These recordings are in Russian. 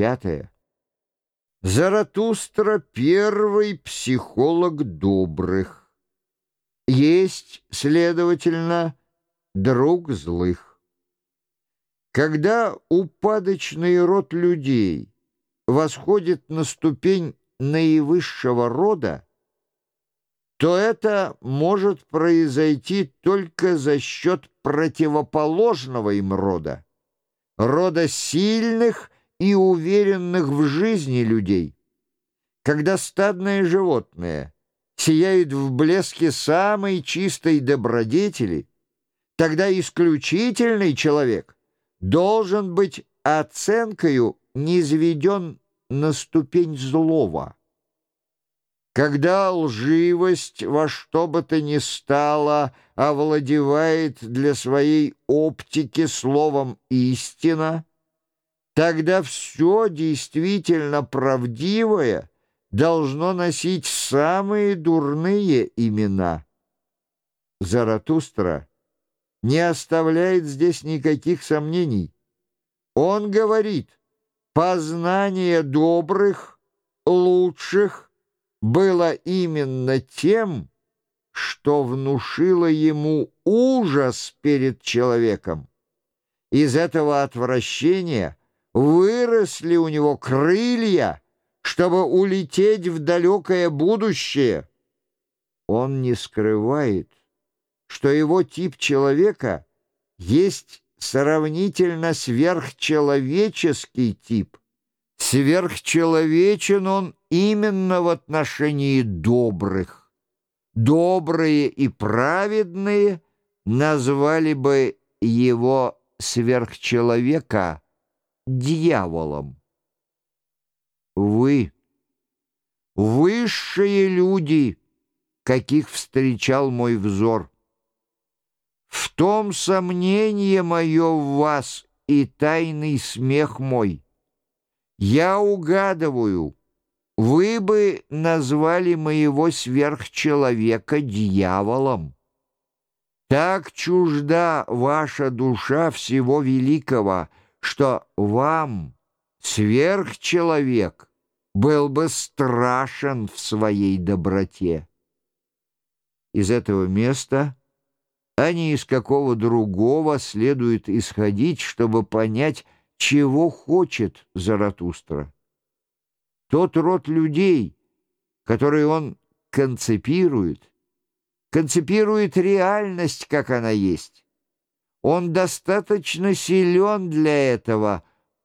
Пятое. Заратустра — первый психолог добрых. Есть, следовательно, друг злых. Когда упадочный род людей восходит на ступень наивысшего рода, то это может произойти только за счет противоположного им рода, рода сильных и уверенных в жизни людей. Когда стадное животное сияет в блеске самой чистой добродетели, тогда исключительный человек должен быть оценкою низведен на ступень злого. Когда лживость во что бы то ни стало овладевает для своей оптики словом «истина», тогда все действительно правдивое должно носить самые дурные имена. Заратустра не оставляет здесь никаких сомнений. Он говорит, познание добрых, лучших, было именно тем, что внушило ему ужас перед человеком. Из этого отвращения выросли у него крылья, чтобы улететь в далекое будущее. Он не скрывает, что его тип человека есть сравнительно сверхчеловеческий тип. Сверхчеловечен он именно в отношении добрых. Добрые и праведные назвали бы его сверхчеловека дьяволом. Вы, высшие люди, каких встречал мой взор, в том сомнение мое в вас и тайный смех мой. Я угадываю — вы бы назвали моего сверхчеловека дьяволом. Так чужда ваша душа всего великого, что вам, сверхчеловек, был бы страшен в своей доброте. Из этого места, а не из какого другого, следует исходить, чтобы понять, чего хочет Заратустра. Тот род людей, который он концепирует, концепирует реальность, как она есть. Он достаточно силен для этого,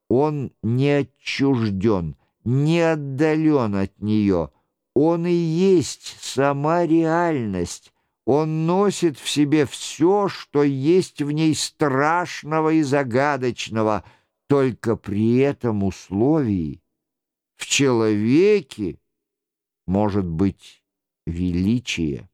он не отчужден, не отдален от нее. Он и есть сама реальность. Он носит в себе все, что есть в ней страшного и загадочного, только при этом условии — в человеке может быть величие.